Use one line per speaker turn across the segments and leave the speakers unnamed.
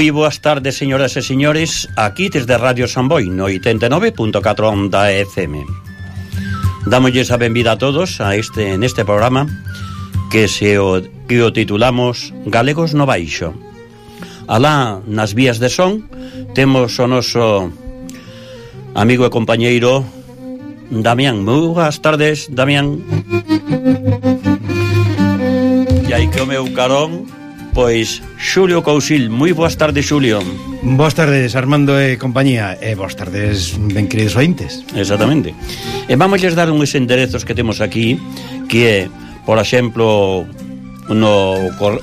Moi boas tardes, señoras e señores, aquí desde Radio Samboy no 89.4 Onda FM. Dámolles a benvida a todos a este neste programa que se o, que o titulamos Galegos no Baixo. Alá nas vías de son temos o noso amigo e compañeiro Damián. Moi boas tardes, Damián. E aí que o meu carón Pois, Xulio Cousil, moi boas tardes, Xulio.
Boas tardes, Armando e compañía, e boas tardes, ben queridos ointes.
Exactamente. E vamos dar uns enderezos que temos aquí, que é, por exemplo, no,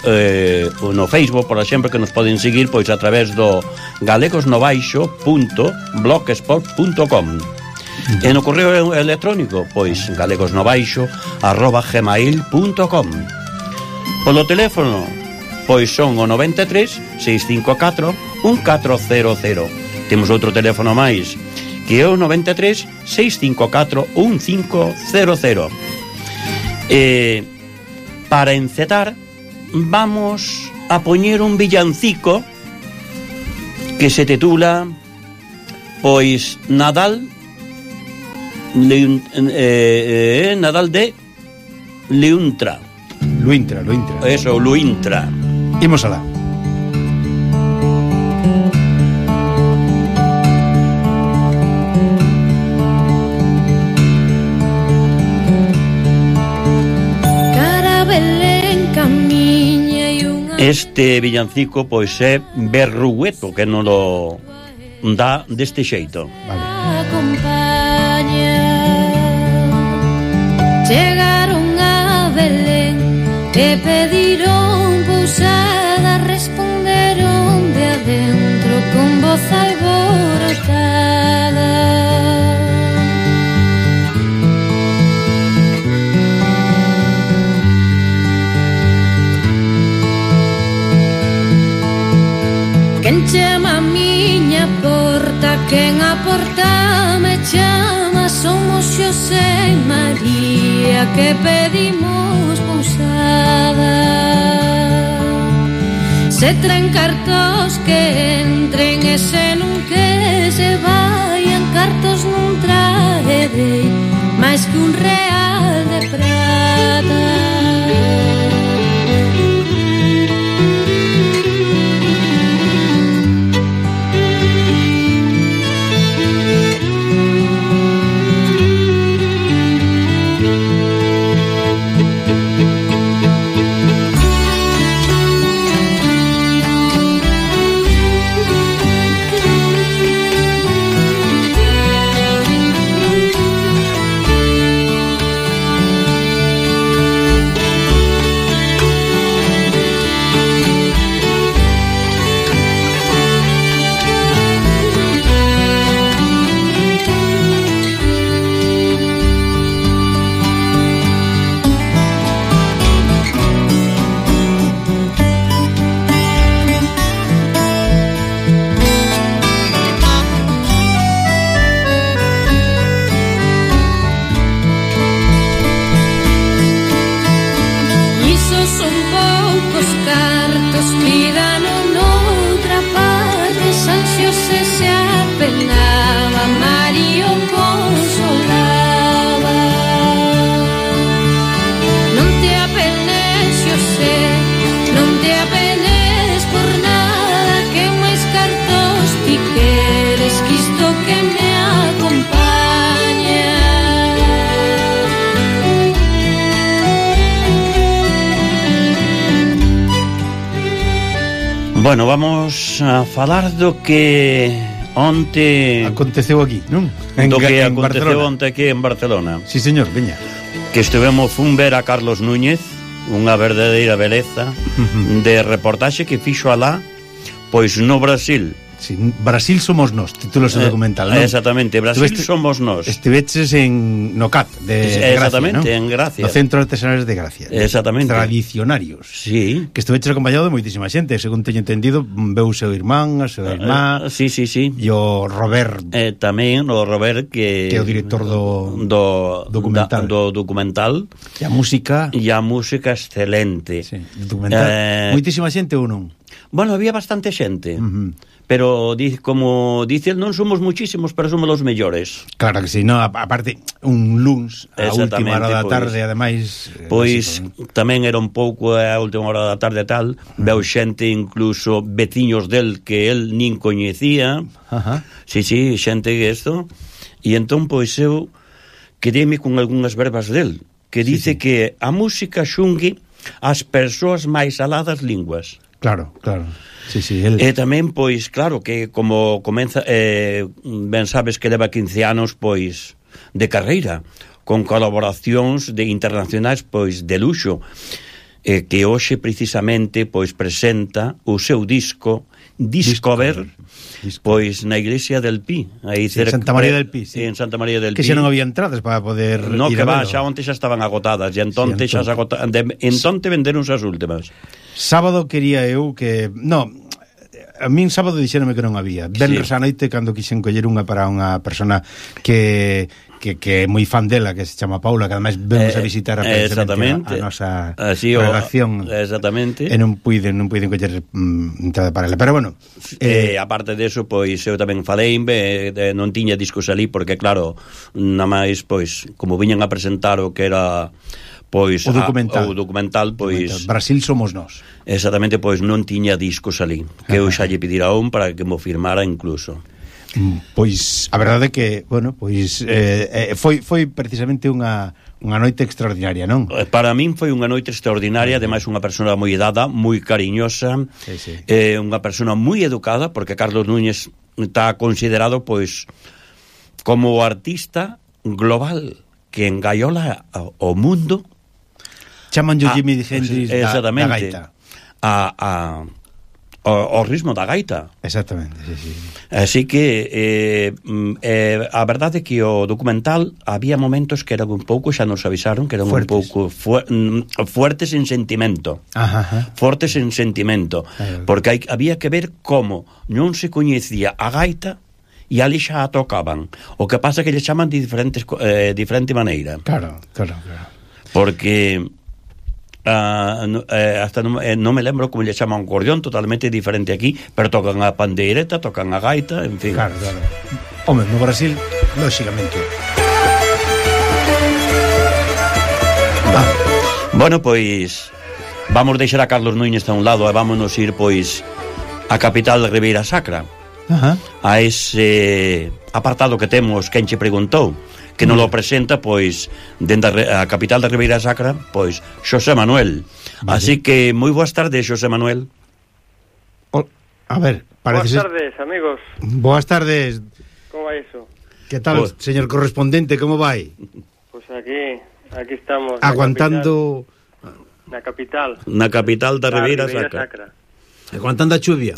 eh, no Facebook, por exemplo, que nos poden seguir pois a través do galegosnovaixo.blogspot.com E no correo electrónico, pois galegosnovaixo arroba gmail.com Polo teléfono pois son o 93 654 1400. Temos outro teléfono máis, que é o 93 654 1500. E para encetar vamos a poñer un villancico que se titula pois Nadal Leun, eh, eh, eh, Nadal de Leuntra.
Luintra, Luintra.
Eso, Luintra.
Imos alá.
Este villancico pois é berrugueto que non lo dá deste xeito.
Vale.
voz alborotada. Quen chama a miña porta, quen a porta me chama, somos Xosé e María que pedimos pousada. Se tren cartos que entren e se non que se vayan cartos non traerei máis que un real de prata.
Bueno, vamos a falar do que onte...
Aconteceu aquí, non?
En, do que
en
aconteceu
Barcelona.
onte aquí en Barcelona.
Sí, señor, veña.
Que estuvemos fun ver a Carlos Núñez, unha verdadeira beleza uh -huh. de reportaxe que fixo alá, pois no Brasil
Sí, Brasil somos nós, título do
eh,
documental, non?
Exactamente, Brasil
Estuveste,
somos nós.
Estiveches en no CAT de, eh, de
Exactamente,
Gracia, ¿no?
en Gracia.
No Centro Artesanales de Gracia.
Exactamente.
Tradicionarios.
Sí.
Que estiveches acompañado de moitísima xente, según teño entendido, veu seu irmán, a súa eh, irmá.
Eh, sí, sí, sí.
E o Robert.
Eh, tamén o Robert que
que é o director do
do
documental.
Da, do documental.
E a música.
E a música excelente.
Sí, documental.
Eh,
moitísima xente ou non?
Bueno, había bastante xente.
Uh -huh
pero diz, como dice non somos muchísimos, pero somos os mellores.
Claro que si, sí, no, aparte un luns a última hora da
pois.
tarde, eh,
pois,
ademais, pois básico,
tamén era un pouco eh, a última hora da tarde tal, mm. veu xente incluso veciños del que el nin coñecía.
Ajá.
Sí, sí, xente que isto. E entón pois eu quedéme con algunhas verbas del, que dice sí, sí. que a música xungue as persoas máis aladas linguas.
Claro, claro. Sí, sí, el...
E tamén, pois, claro, que como comeza, eh, ben sabes que leva 15 anos, pois, de carreira, con colaboracións de internacionais, pois, de luxo, eh, que hoxe, precisamente, pois, presenta o seu disco, Discover,
Discover.
pois, na iglesia del Pi. Aí
sí, cerca, Santa María del Pi, sí.
En Santa María del
que
Pi.
Que xa non había entradas para poder
No, que va, xa onte xa estaban agotadas, e entón
sí,
entón... xa,
xa
agota... de... entón te venderonse as últimas.
Sábado quería eu que... No, a min sábado dixéronme que non había. Venres
sí.
a noite cando quixen coller unha para unha persona que que, que é moi fan dela, que se chama Paula, que ademais vemos eh, a visitar a,
exactamente,
a, a nosa
así,
redacción.
O, exactamente.
E non puiden, non puiden coller mm, entrada para ela. Pero bueno...
Eh, eh, aparte eso, pois, eu tamén falei, eh, non tiña discos ali, porque claro, na máis, pois, como viñan a presentar o que era pois
o documental,
a, o documental pois documental.
Brasil somos nós.
Exactamente, pois non tiña discos ali, que eu xa ah. lle pedira un para que mo firmara incluso.
Mm, pois a verdade é que, bueno, pois eh, eh, foi foi precisamente unha unha noite extraordinaria, non?
Eh, para min foi unha noite extraordinaria, ademais unha persona moi dada, moi cariñosa,
sí, sí.
eh unha persona moi educada porque Carlos Núñez está considerado pois como o artista global que engaiola o mundo
Chaman yo Jimmy ah, Hendrix exactamente, da,
da
gaita.
A, a, o, o ritmo da gaita.
Exactamente, sí, sí.
Así que eh, mm, eh, a verdade é que o documental había momentos que eran un pouco, xa nos avisaron, que eran
fuertes.
un pouco fu mm, fuertes en sentimento.
Ajá, ajá.
Fortes en sentimento,
claro.
porque hai, había que ver como non se coñecía a gaita e ali xa a tocaban. O que pasa é que lle chaman de diferentes eh, diferente maneira.
Claro, claro, claro.
Porque Uh, no, eh, hasta no, eh, non me lembro como lle chama un cordión totalmente diferente aquí, pero tocan a pandeireta, tocan a gaita, en fin.
Claro, claro. Home, no Brasil, lóxicamente. Ah.
Bueno, pois vamos deixar a Carlos Núñez a un lado e vámonos ir pois a capital de Ribeira Sacra.
Ajá. Uh -huh.
A ese apartado que temos quen che preguntou que non lo mm. presenta pois dende a, a capital da Ribeira Sacra, pois Xosé Manuel.
Vale.
Así que moi boas tardes, Xosé Manuel.
O, a ver, parece Boas
tardes, amigos.
Boas tardes.
Como vai iso?
Que tal,
pues,
señor correspondente, como vai?
Pois pues aquí, aquí estamos.
Aguantando...
Na capital.
Na capital da Ribeira,
Ribeira
Sacra.
Aguantando a chuvia.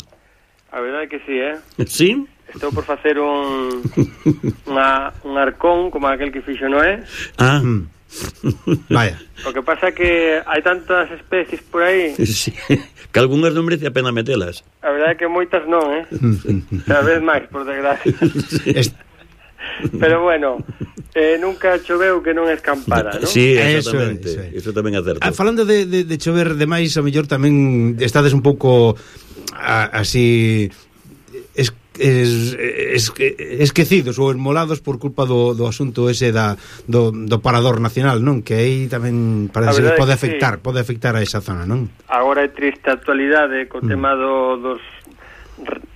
A verdade que sí, eh?
Sí?
Estou por facer un unha, un arcón como aquel que fixo Noé.
Ah.
Mm. Vaya.
O que pasa é que hai tantas especies por aí
sí, Que algunhas non merece a pena metelas
A verdade é que moitas non, eh? Cada vez máis, por desgracia
sí.
Pero bueno, eh, nunca choveu que non escampara, non?
Sí, exactamente,
eso, eso.
eso tamén é certo
ah, Falando de, de, de chover demais, a mellor tamén estades un pouco a, así es, es, es, esquecidos ou esmolados por culpa do, do asunto ese da, do, do parador nacional, non? Que aí tamén parece que pode afectar,
sí.
pode afectar a esa zona, non?
Agora é triste a actualidade co
mm.
tema do, dos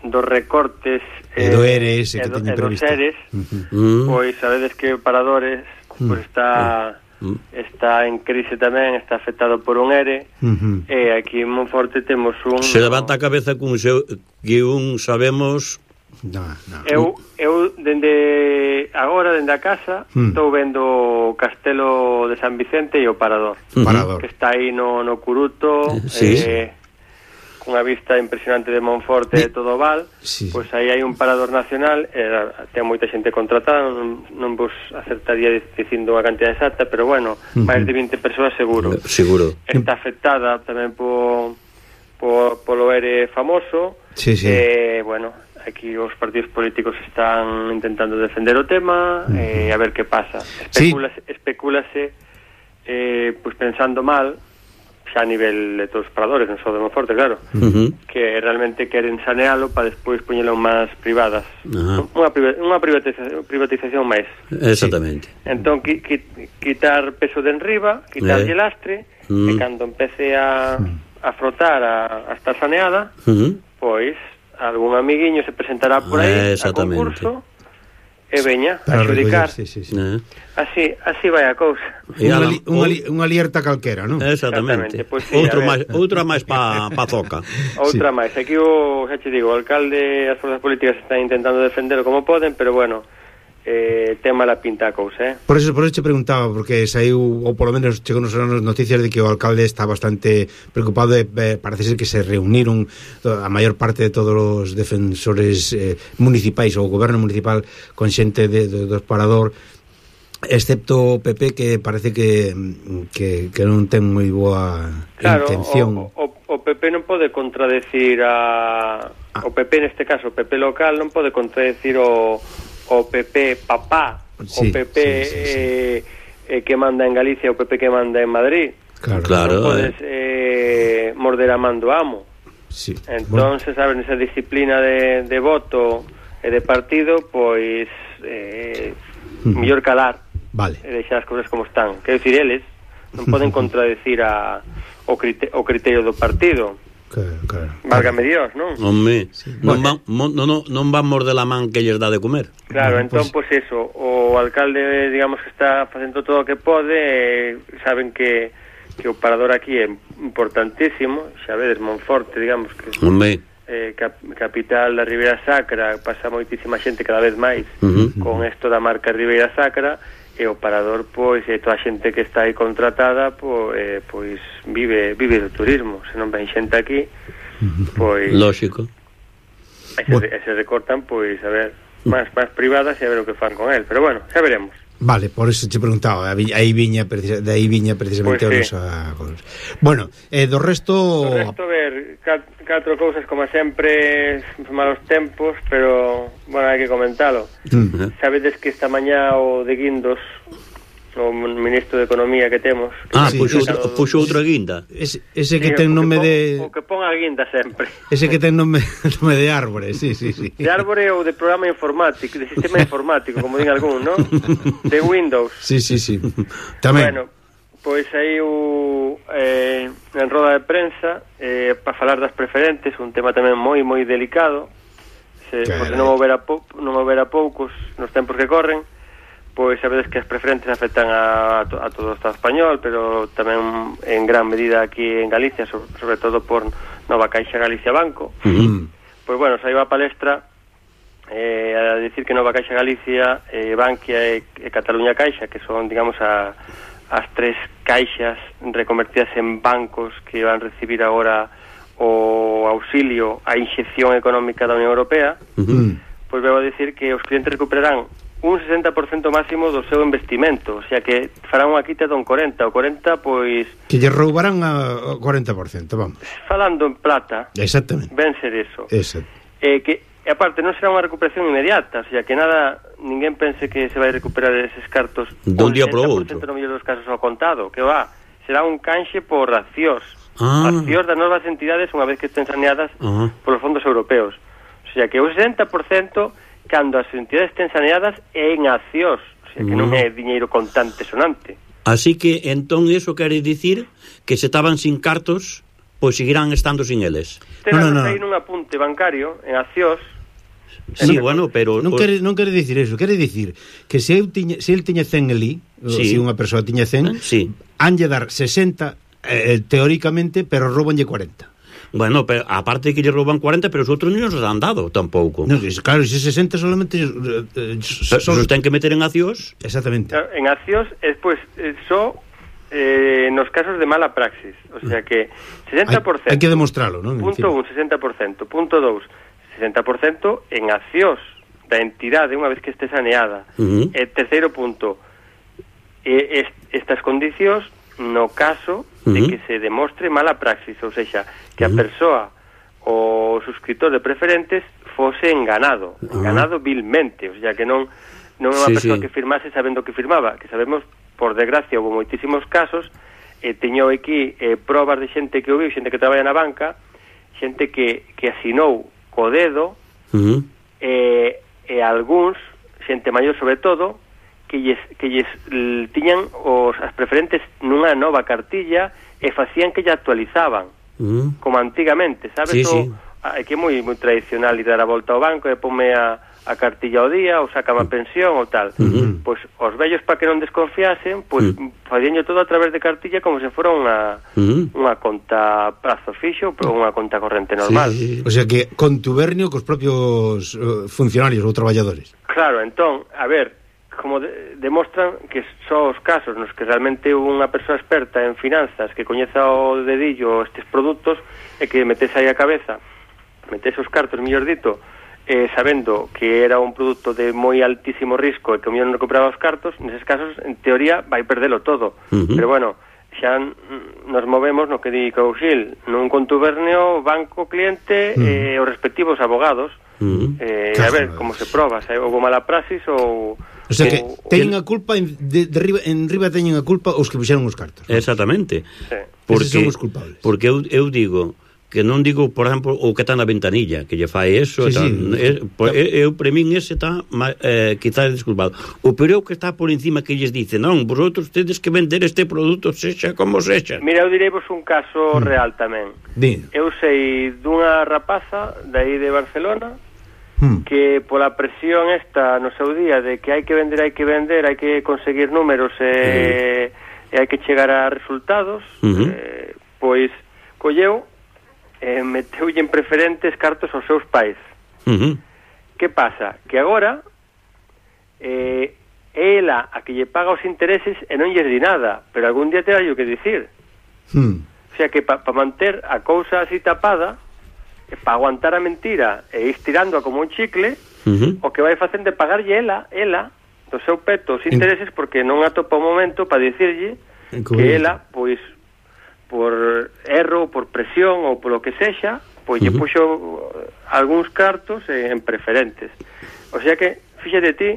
dos recortes
e do eh, ERE ese que teñen previsto.
Eres,
mm.
Pois sabedes que o paradores mm. pois está
mm. mm.
está en crise tamén, está afectado por un ERE
mm
e aquí en Monforte temos un
Se levanta a cabeza cun que un sabemos
No, no.
Eu, eu dende agora, dende a casa,
hmm.
estou vendo o Castelo de San Vicente e o Parador. Uh -huh.
Parador.
Que está aí no, no Curuto.
Sí.
Eh, cunha vista impresionante de Monforte e todo o Val,
sí.
pois aí hai un parador nacional, eh, ten moita xente contratada, non, non vos acertaría dicindo a cantidad exacta, pero bueno, uh -huh. máis de 20 persoas seguro.
Eh, seguro.
Está afectada tamén po, po, polo ere famoso,
sí, sí.
Eh, bueno, aquí os partidos políticos están intentando defender o tema uh -huh. eh, a ver que pasa.
Especulase,
sí. especulase eh, pues pensando mal, xa a nivel de todos os paradores, non só de Monforte, claro,
uh -huh.
que realmente queren sanealo para despois poñelo máis privadas.
Uh -huh.
Unha, priva, unha privatización, privatización máis.
Exactamente. Sí.
Entón, qui, qui, quitar peso de enriba, quitarlle
eh.
lastre,
uh -huh.
e cando empece a, a frotar, a, a estar saneada,
uh -huh.
pois algún amiguiño se presentará por aí
eh,
a concurso e veña a
xudicar. Sí, sí, sí.
Eh.
Así, así vai a cousa.
Unha li, unha, li, unha lierta calquera, non?
Exactamente.
Exactamente. Pois, sí,
Outro máis, outra máis pa, pa zoca.
Outra sí. máis. Aquí o, xa te digo, o alcalde as forzas políticas están intentando defenderlo como poden, pero bueno, eh, ten mala pinta a cousa, eh?
Por eso, por eso te preguntaba, porque saiu, ou polo menos chegou nos as noticias de que o alcalde está bastante preocupado e eh, parece ser que se reuniron eh, a maior parte de todos os defensores eh, municipais ou o goberno municipal con xente de, de, do parador excepto PP que parece que, que, que non ten moi boa
claro,
intención.
O, o, o PP non pode contradecir a ah. o PP neste caso, o PP local non pode contradecir o o PP papá,
sí,
o PP
sí, sí,
eh, eh, que manda en Galicia, o PP que manda en Madrid.
Claro,
claro
no podes eh. eh, morder a mando amo.
Sí.
Entonces, bueno. saben, esa disciplina de, de voto e de partido, pois eh,
mm.
mellor calar
vale.
Eh, e deixar as cousas como están. Quero dicir, eles non poden contradecir a, o, criterio, o criterio do partido.
Claro, claro.
Válgame Dios, non?
Home, sí.
non,
van, mon, non, non, non van morder a man que lles dá de comer.
Claro,
bueno,
entón, pois pues... pues eso, o alcalde, digamos, que está facendo todo o que pode, eh, saben que, que o parador aquí é importantísimo, xa vedes, Monforte, digamos, que...
Home,
eh, cap, capital da Ribeira Sacra pasa moitísima xente cada vez máis
uh -huh.
con isto da marca Ribeira Sacra e o parador pois e toda a xente que está aí contratada pois, eh, pois vive vive do turismo, se non ven xente aquí pois
lógico.
E se, bueno. se recortan pois a ver, máis máis privadas e a ver o que fan con el, pero bueno, xa veremos.
Vale, por eso che preguntaba, aí viña de aí viña precisamente pues,
sí.
a Bueno, eh, do resto
Do resto ver catro cousas como sempre malos tempos, pero bueno, hai que comentalo.
Uh -huh.
Sabedes que esta mañá o de Guindos o ministro de Economía que temos. Que
Ah,
sí,
puxo, outra, puxo outra guinda.
Ese, ese que sí,
ten
nome
pon,
de...
O que pon a guinda sempre.
Ese que ten nome, nome de árbore, sí, sí, sí.
De árbore ou de programa informático De sistema informático, como din algún, non? De Windows.
Sí, sí, sí. Tamén.
Bueno, pois aí o, eh, en roda de prensa eh, para falar das preferentes un tema tamén moi moi delicado. Se, porque non houbera, pou, non houbera poucos nos tempos que corren pois sabedes que as preferentes afectan a, a todo o Estado español, pero tamén en gran medida aquí en Galicia, sobre, sobre todo por Nova Caixa Galicia Banco.
Mm.
Pois bueno, saiu a palestra eh, a decir que Nova Caixa Galicia, eh, Bankia e, e Cataluña Caixa, que son, digamos, a, as tres caixas reconvertidas en bancos que van recibir agora o auxilio a inxección económica da Unión Europea, uh
mm -huh.
pois veo a decir que os clientes recuperarán un 60% máximo do seu investimento, o sea que farán unha quita dun 40, o 40 pois
que lle roubarán a 40%, vamos.
Falando en plata.
Exactamente.
Ben ser eso.
Exacto.
Eh que e aparte non será unha recuperación inmediata, o sea que nada, ninguén pense que se vai recuperar eses cartos
dun día
para
outro.
No mellor dos casos ao contado, que va, será un canxe por accións.
Ah.
Accións das novas entidades unha vez que estén saneadas
uh -huh.
polos fondos europeos. O sea que o 60% cando as entidades ten saneadas é en accións, o sea, que non é diñeiro contante sonante.
Así que, entón, eso quere dicir que se estaban sin cartos, pois seguirán estando sin eles.
Terán
no, no,
no. un apunte bancario en accións,
Sí, bueno, pero
non quere non quere dicir eso, quere dicir que se eu tiña, se el tiña 100 elí,
sí.
se unha persoa tiña 100,
sí.
hanlle dar 60 eh, eh, teóricamente, pero roubanlle 40.
Bueno, pero aparte de que lle rouban 40, pero os outros non os han dado tampouco.
No, claro, se 60 solamente eh, eh son...
Os ten que meter en acios.
Exactamente.
En acios, es pois, pues, eh, só eh, nos casos de mala praxis. O sea que 60%...
Hai que demostralo, non?
Punto 1, 60%. Punto 2, 60% en accións da entidade unha vez que este saneada.
Uh -huh.
E terceiro punto, eh, est estas condicións no caso de que se demostre mala praxis, ou seja, que a persoa o suscriptor de preferentes fose enganado, enganado vilmente, ou sea, que non non é unha
sí,
persoa
sí.
que firmase sabendo que firmaba, que sabemos, por desgracia, houve moitísimos casos, e teño aquí eh, probas de xente que o viu, xente que traballa na banca, xente que, que asinou co dedo,
uh eh, -huh.
e, e algúns, xente maior sobre todo, que lles, que lles tiñan os, as preferentes nunha nova cartilla e facían que lle actualizaban
mm.
como antigamente, sabes?
Sí,
o,
sí.
A, que é moi moi tradicional ir dar a volta ao banco e ponme a, a cartilla ao día ou sacaba a mm. pensión ou tal.
Mm -hmm.
Pois os vellos para que non desconfiasen, pois
mm.
facíanlo todo a través de cartilla como se fora unha
mm.
unha conta prazo fixo ou unha conta corrente normal.
Sí, sí, sí.
O sea que contubernio cos propios uh, funcionarios ou traballadores.
Claro, entón, a ver, como de, demostran que só os casos nos que realmente unha persoa experta en finanzas que coñeza o dedillo estes produtos e que metese aí a cabeza, metese os cartos, mellor dito, eh, sabendo que era un produto de moi altísimo risco e que o millón non recuperaba os cartos, neses casos, en teoría, vai perdelo todo.
Uh -huh.
Pero bueno, xa nos movemos no que di Couchil, nun contubernio banco cliente e eh, os respectivos abogados.
Mm.
Eh, a ver como se proba, se houve mala praxis ou
O sea que
en,
teñen a culpa en, de, de riba, en riba teñen a culpa os que puxeron os cartos.
Exactamente.
Sí.
Porque
Eses son os culpables.
Porque eu, eu digo que non digo, por exemplo, o que está na ventanilla, que lle fai eso,
sí,
tal,
sí.
Es, por, eh, eu para min ese está eh, quizás desculpado. O pero que está por encima que lles dice, non, vosotros tedes que vender este produto sexa como sexa.
Mira, eu direvos un caso
mm.
real tamén.
Dino.
Eu sei dunha rapaza de aí de Barcelona
hmm.
que pola presión esta no seu día de que hai que vender, hai que vender, hai que conseguir números eh, e, e hai que chegar a resultados,
uh -huh.
eh, pois colleu e eh, meteulle en preferentes cartos aos seus pais.
Uh -huh.
Que pasa? Que agora eh, ela a que lle paga os intereses e non lle di nada, pero algún día terá o que dicir.
Hmm.
O sea que para pa manter a cousa así tapada, Eh, para aguantar a mentira e ir como un chicle,
uh -huh.
o que vai facendo é pagarlle ela, ela, do seu peto, os intereses, porque non atopa o momento para dicirlle que ela, pois, por erro, por presión ou polo que sexa, pois uh
-huh.
lle puxo eh, algúns cartos en preferentes. O sea que, fíxate ti,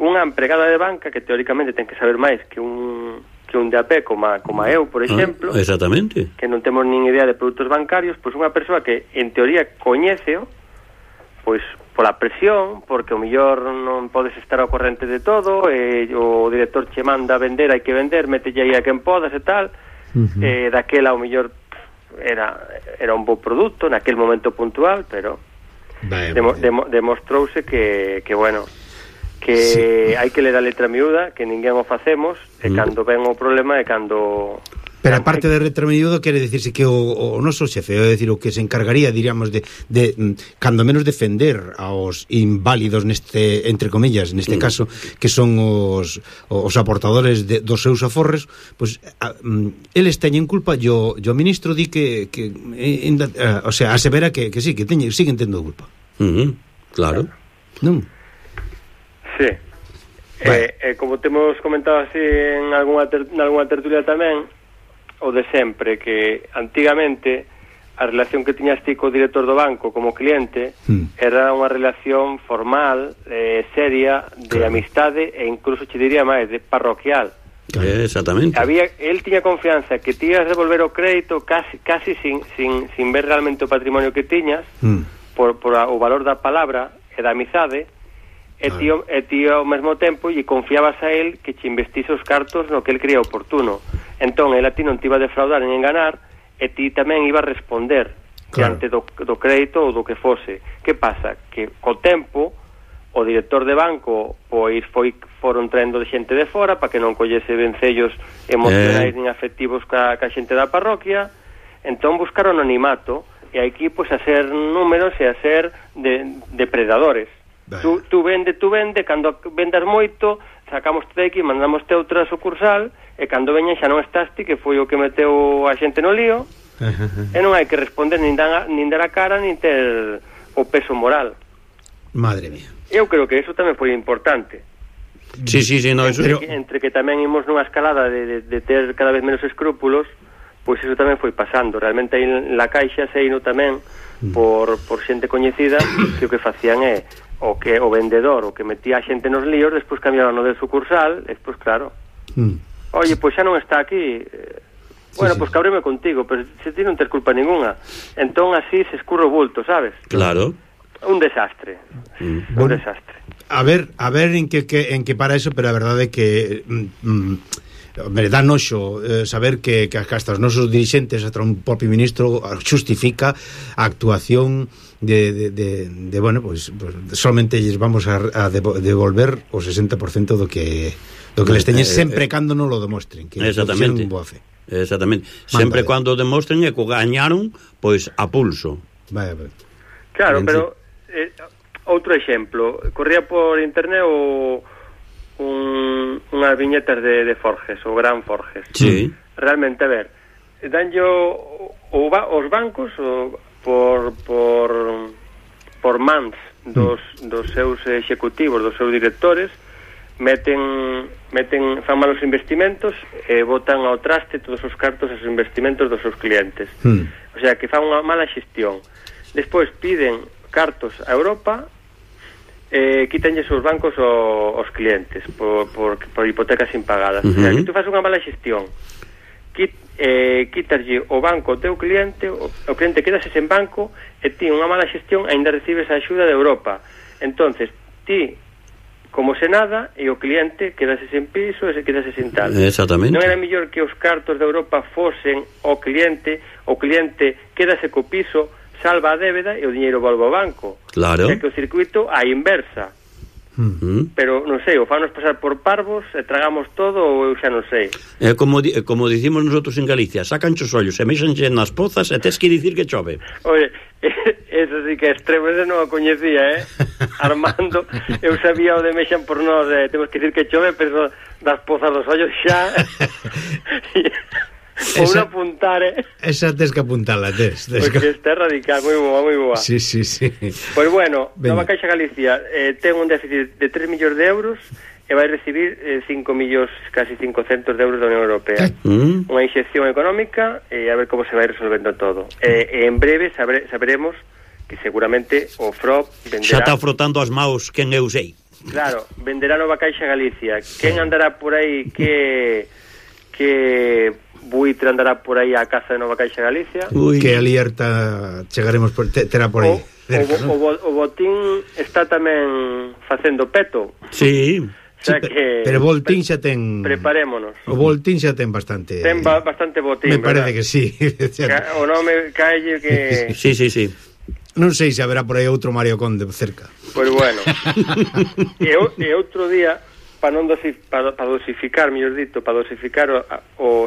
unha empregada de banca que teóricamente ten que saber máis que un que un de a pé como, como eu, por ah, exemplo,
ah, exactamente.
que non temos nin idea de produtos bancarios, pois unha persoa que en teoría coñeceo, pois pola presión, porque o millor non podes estar ao corrente de todo, e o director che manda a vender, hai que vender, metelle aí a quen podas e tal,
uh -huh.
eh, daquela o millor era era un bo produto naquel momento puntual, pero
Vai,
demo, demo, demostrouse que, que bueno, que
sí.
hai que ler a letra miúda, que ninguén o facemos,
mm.
e cando ven o problema é cando
Pero a parte de retromedido quere dicirse que o, o noso xefe, é dicir, o que se encargaría, diríamos, de, de mm, cando menos defender aos inválidos neste, entre comillas, neste
mm.
caso, que son os, os aportadores de, dos seus aforres, pois a, mm, eles teñen culpa, yo, yo ministro di que, que eh, en, a, eh, o sea, asevera que, que sí, que teñen, siguen tendo culpa.
Mm -hmm, claro.
Non?
Sí.
Bueno.
Eh, eh, como temos comentado así en algunha, ter, en algunha tertulia tamén, o de sempre, que antigamente a relación que tiñas ti co director do banco como cliente
mm.
era unha relación formal, eh, seria, de
claro.
amistade e incluso, che diría máis, de parroquial.
Eh, exactamente.
Había, él tiña confianza que ti ibas devolver o crédito casi, casi sin, sin, sin ver realmente o patrimonio que tiñas,
mm.
por, por a, o valor da palabra e da amizade, E ti, e ti ao mesmo tempo lle confiabas a el que che investise os cartos no que el cría oportuno. Entón, el a ti non te iba a defraudar nin enganar e ti tamén iba a responder
claro.
ante do, do crédito ou do que fose. Que pasa? Que co tempo o director de banco pois foi foron traendo de xente de fora para que non collese vencellos emocionais
eh.
nin afectivos ca, ca xente da parroquia entón buscaron anonimato e aquí pois a ser números e a ser de, depredadores
Vaya.
Tú, tú vende, tú vende, cando vendas moito, sacamos te aquí, mandamos te outra sucursal, e cando veña xa non estás ti, que foi o que meteu a xente no lío, e non hai que responder nin, dan, nin dar a cara, nin ter o peso moral.
Madre mía.
Eu creo que eso tamén foi importante.
Sí, sí, sí, no,
entre, eso... que, entre que tamén imos nunha escalada de, de, de ter cada vez menos escrúpulos, pois eso tamén foi pasando. Realmente aí na caixa se ino tamén mm. por, por xente coñecida que o que facían é o que o vendedor, o que metía a xente nos líos, despois cambiaban o de sucursal, despois claro.
Mm.
Oye, pois xa non está aquí. Eh, bueno,
sí,
pois cabreme contigo, pero se ti non ter culpa ninguna. Entón así se escurro bulto, sabes?
Claro.
Un desastre. Mm. Un
bueno,
desastre.
A ver, a ver en que, que en que para eso, pero a verdade é que mm, mm me dá noxo eh, saber que, que hasta os nosos dirixentes atra un propio ministro justifica a actuación de, de, de, de bueno, pois, pues, pues, solamente lles vamos a, a devolver o 60% do que do que les teñen
eh,
sempre eh, cando non lo demostren, que
exactamente.
Boa fe.
Exactamente.
Mándale.
Sempre cando demostren e co gañaron, pois a pulso.
Vaya, vaya.
Claro, pero eh, outro exemplo, corría por internet o un, unhas viñetas de, de Forges, o Gran Forges.
Sí.
Realmente, a ver, danllo o, os bancos o, por por por mans dos mm. dos seus executivos, dos seus directores, meten meten fan malos investimentos e botan ao traste todos os cartos e os investimentos dos seus clientes.
Mm.
O sea, que fan unha mala xestión. Despois piden cartos a Europa eh, quitanlle os bancos o, os clientes por, por, por hipotecas impagadas. Uh -huh. O sea, que tú faz unha mala xestión eh, quitarlle o banco ao teu cliente, o, o cliente quedase sen banco e ti unha mala xestión aínda recibes a axuda de Europa. Entonces, ti como se nada e o cliente quedase sen piso e se quedase sen tal.
Exactamente.
Non era mellor que os cartos de Europa fosen o cliente, o cliente quedase co piso, salva a débeda e o diñeiro volve ao banco.
Claro.
É que o circuito a inversa.
Mm.
Pero non sei, o fanos pasar por parvos e tragamos todo ou eu xa non sei.
É eh, como di, como dicimos nosotros en Galicia, sacan os ollos, e mexenche nas pozas e tes que dicir que chove.
Oye, eso sí que extremo, ese non o coñecía, eh? Armando, eu sabía o de mexan por nós, eh? temos que dicir que chove, pero das pozas dos ollos xa...
Esa,
Ou apuntar, eh?
Esa tes que apuntala, tes. tes
Porque
que...
está radical, moi boa, moi boa.
Sí, sí, sí.
Pois pues bueno,
Venga.
Nova Caixa Galicia eh, ten un déficit de 3 millóns de euros e vai recibir eh, 5 millóns, casi 500 de euros da Unión Europea.
Mm.
Unha inxección económica e eh, a ver como se vai resolvendo todo. Eh, e en breve sabre, saberemos que seguramente o FROP venderá...
Xa está frotando as maus quen eu sei.
Claro, venderá Nova Caixa Galicia. Quen andará por aí que que Buitre andará por aí a casa de Nova Caixa Galicia.
Ui.
Que alerta chegaremos por, te, terá por aí.
O,
cerca,
o,
¿no?
o, o botín está tamén facendo peto.
Sí.
O sea
sí,
que,
pero Voltín xa ten
Preparémonos.
O Voltín xa ten bastante.
Ten ba bastante botín,
Me parece
¿verdad?
que sí.
Ca o nome calle que
Sí, sí, sí.
Non sei se haberá por aí outro Mario Conde cerca.
Pois pues bueno. e, e outro día para non dosi, para, para dosificar, mellor dito, para dosificar o,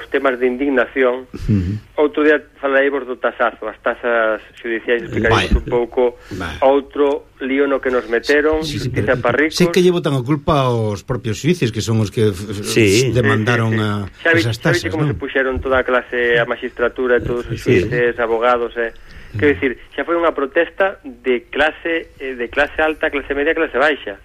os temas de indignación. Uh -huh. Outro día falaívos do tasazo, as tasas judiciais
explicaríamos
un pouco
vale.
outro lío no que nos meteron, sí, sí, justicia para ricos.
Sí que llevo tan a culpa aos propios xuíces que son os que
sí.
demandaron
sí, sí, sí. a Xavi,
esas tasas,
como ¿no?
se
puxeron toda a clase, a magistratura, todos os xuíces, sí. abogados, eh. Quero dicir, xa foi unha protesta de clase eh, de clase alta, clase media, clase baixa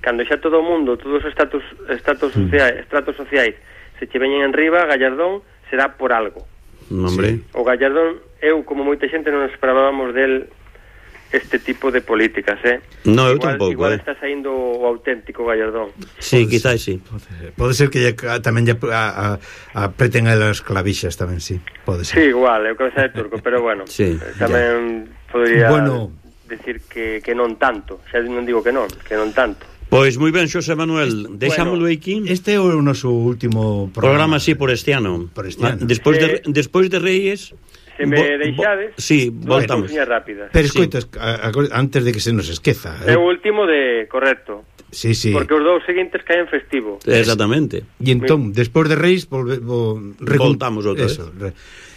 cando xa todo o mundo, todos os status, status
mm.
sociais, estratos sociais se che veñen enriba, Gallardón será por algo.
Mm, hombre.
O Gallardón, eu como moita xente non esperábamos del este tipo de políticas, eh?
No, eu
igual,
tampouco,
Igual
eh?
está saindo o auténtico Gallardón.
Sí, pode quizáis sí.
Pode, ser que lle, tamén lle a, a, apreten as clavixas tamén, sí. Pode ser.
Sí, igual, eu creo de turco, pero bueno.
sí,
eh, tamén ya. podría
bueno,
decir que, que non tanto. Xa non digo que non, que non tanto.
Pois moi ben, Xosé Manuel, deixámolo bueno, aquí.
Este é o noso último
programa.
Programa
así por este ano.
Por este ano.
Despois de,
eh,
despois de Reyes...
Se me
vo,
deixades...
Vo, sí, voltamos.
Rápidas.
Pero
escoitas,
sí. A, a, antes de que se nos esqueza... Eh.
É
eh.
o último de... correcto.
Sí, sí.
Porque os dous seguintes caen festivo.
Exactamente.
E entón, despois de Reis, volve, vo, recont...
voltamos outra vez.
Eso, re...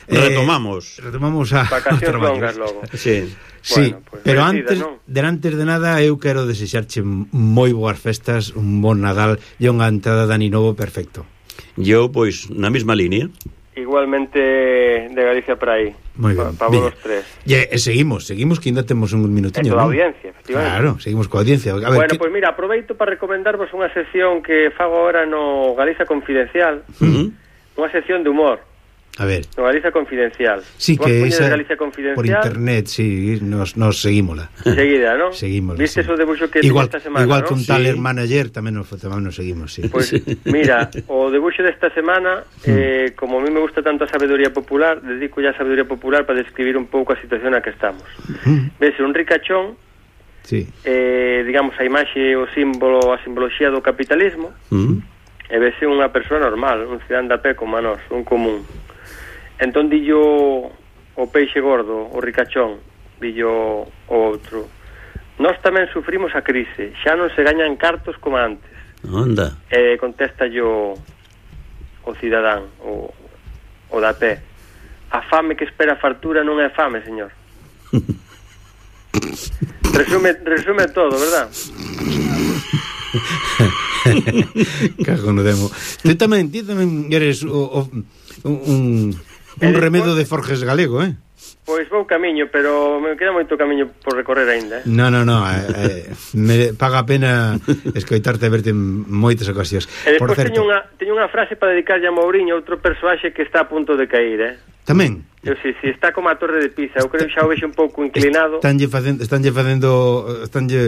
Eh, retomamos.
Eh, retomamos a
Vacacións longas logo.
Sí.
Sí,
bueno, pues,
pero antes,
non?
delante de nada eu quero desexarche moi boas festas, un bon Nadal e unha entrada de Ani Novo perfecto.
Eu, pois, na mesma línea.
Igualmente de Galicia para aí.
Moi ben.
Para vos tres.
E, e seguimos, seguimos que ainda temos un minutiño, non?
audiencia, efectivamente.
Claro, seguimos coa audiencia. A ver,
bueno,
que...
pois pues mira, aproveito para recomendarvos unha sesión que fago agora no Galiza Confidencial.
Uh -huh.
Unha sesión de humor.
A ver.
No, Galicia Confidencial.
Sí,
Vos
que esa,
Galicia Confidencial.
Por internet, sí, nos, nos seguímola.
Seguida, ¿no?
Seguímola,
Viste
sí.
eso de buxo que
igual,
esta semana,
Igual
¿no?
que un tal
sí.
hermano ayer, tamén nos, tamén nos seguimos, sí.
Pues mira, o debuxo desta semana,
mm.
eh, como a mí me gusta tanto a sabedoría popular, dedico ya a sabedoría popular para describir un pouco a situación na que estamos.
Uh.
Ves, un ricachón,
sí.
eh, digamos, a imaxe, o símbolo, a simboloxía do capitalismo,
uh -huh.
e vese unha persoa normal, un cidadán da pé como a nós, un común. Entón dillo o peixe gordo, o ricachón, dillo o outro. Nós tamén sufrimos a crise, xa non se gañan cartos como antes.
Onda?
E contesta yo o cidadán, o, o da pé. A fame que espera fartura non é fame, señor. resume, resume todo, verdad?
Cago no demo. Ti tamén, ti tamén eres o, o, un Un
despois,
remedo de Forges Galego, eh?
Pois vou camiño, pero me queda moito camiño por recorrer aínda, eh?
Non, non, non, eh, eh, me paga a pena escoitarte verte en moitas ocasións.
E despois por
certo,
teño unha, teño unha frase para dedicarlle a Mourinho, outro persoaxe que está a punto de cair, eh?
Tamén?
Eu si, si está como a Torre de Pisa, eu creo que xa o vexo un pouco inclinado.
Estanlle facendo, estanlle facendo, mm, estanlle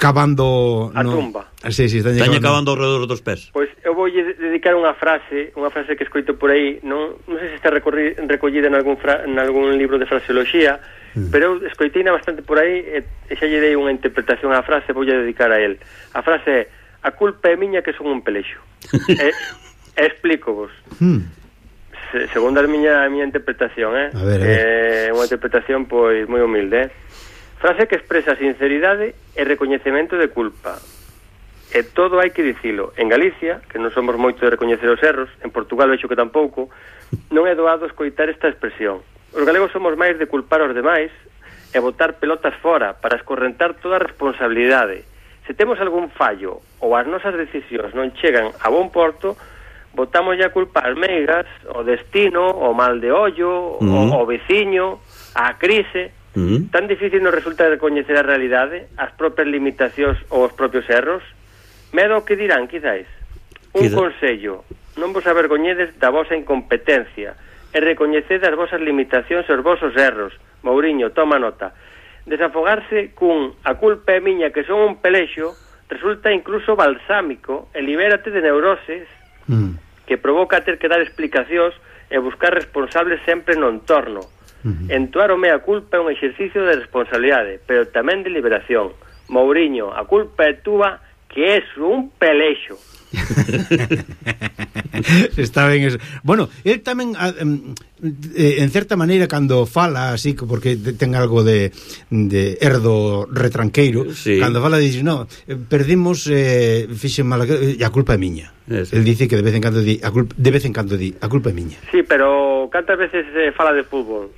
cavando
a no... tumba.
Ah, sí, sí, están
cavando... cavando alrededor dos pés.
Pois pues eu vou dedicar unha frase, unha frase que escoito por aí, non, non sei se está recollida en algún fra... en algún libro de fraseoloxía, mm. pero eu escoiteina bastante por aí e, e xa lle dei unha interpretación á frase, voulle dedicar a el. A frase é: "A culpa é miña que son un pelexo." e, e explico-vos.
Mm
se, segundo a miña, a miña interpretación, eh?
A ver, a ver.
Eh, unha interpretación pois moi humilde, eh? Frase que expresa sinceridade e recoñecemento de culpa. E todo hai que dicilo. En Galicia, que non somos moito de recoñecer os erros, en Portugal veixo que tampouco, non é doado escoitar esta expresión. Os galegos somos máis de culpar os demais e botar pelotas fora para escorrentar toda a responsabilidade. Se temos algún fallo ou as nosas decisións non chegan a bon porto, botamos a culpa as meigas, o destino, o mal de ollo,
mm
o, o veciño, a crise...
Mm.
Tan difícil nos resulta recoñecer a realidade, as propias limitacións ou os propios erros? Medo que dirán, quizáis? Un
Quizá...
consello, non vos avergoñedes da vosa incompetencia e recoñeced as vosas limitacións e os vosos erros. Mourinho, toma nota. Desafogarse cun a culpa é miña que son un pelexo resulta incluso balsámico e libérate de neuroses
mm.
que provoca ter que dar explicacións e buscar responsables sempre no entorno.
Uh -huh.
Entoar o mea culpa é un exercicio de responsabilidade, pero tamén de liberación. Mourinho, a culpa é túa que és un pelexo.
Está ben eso. Bueno, el tamén ah, eh, en certa maneira cando fala así porque ten algo de, de erdo retranqueiro,
sí.
cando fala dixe, "No, perdimos eh fixe mal e a culpa é miña."
Eso.
El dice que de vez en cando di, a culpa, de vez en cando di, a culpa é miña.
Sí, pero cantas veces eh, fala de fútbol?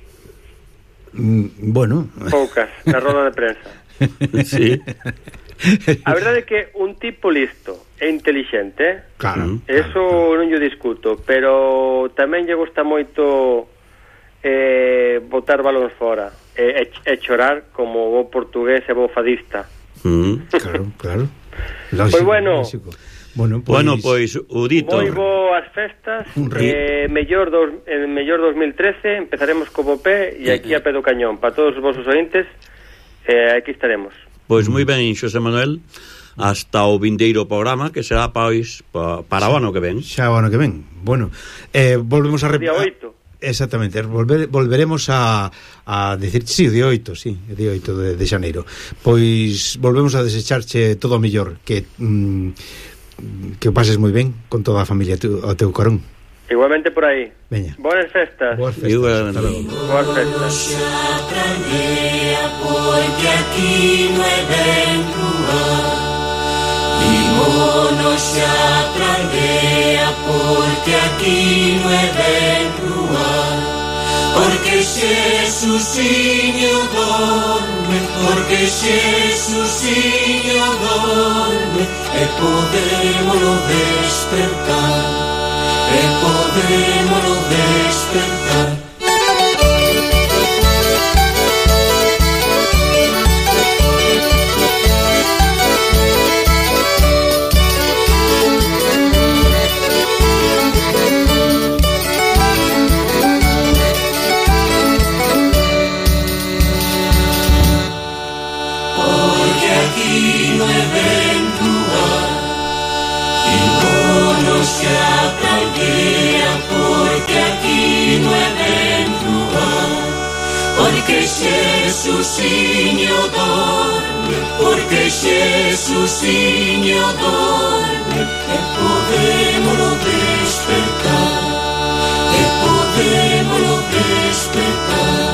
Mm, bueno...
Poucas, na roda de prensa.
sí.
A verdade é que un tipo listo e inteligente,
claro,
eso claro, claro. non yo discuto, pero tamén lle gusta moito eh, botar balóns fora e, e, e chorar como bo portugués e bo fadista.
Mm,
claro, claro. Lógico,
pois pues bueno,
lógico. Bueno, pois,
bueno, pois o dito.
Moi boas festas.
Re...
Eh, mellor dos, eh, mellor 2013 empezaremos co Bopé e aquí eh, eh. a Pedro Cañón para todos os vosos ointes. Eh, aquí estaremos.
Pois moi ben, Xosé Manuel hasta o vindeiro programa que será pois pa, para o ano que ven.
Xa o ano que ven. Bueno, eh, volvemos a
Día 8.
Exactamente, volver, volveremos a, a decir, sí, o día 8, sí, o día 8 de, de xaneiro. Pois volvemos a desecharche todo o mellor, que mm, que o pases moi ben con toda a familia tu, o teu corón.
Igualmente por aí.
Veña.
Boas festas.
Boas festas. Igualmente.
Boas festas.
Porque aquí no é ben curar Vimonos xa tardea Porque aquí no é ben curar Porque Xesusiño dorme, porque Xesusiño dorme E podémolo despertar, e podémolo despertar
Porque Jésus Signio dorme, porque Jésus Signio dorme, que podemos despertar, que podemos despertar.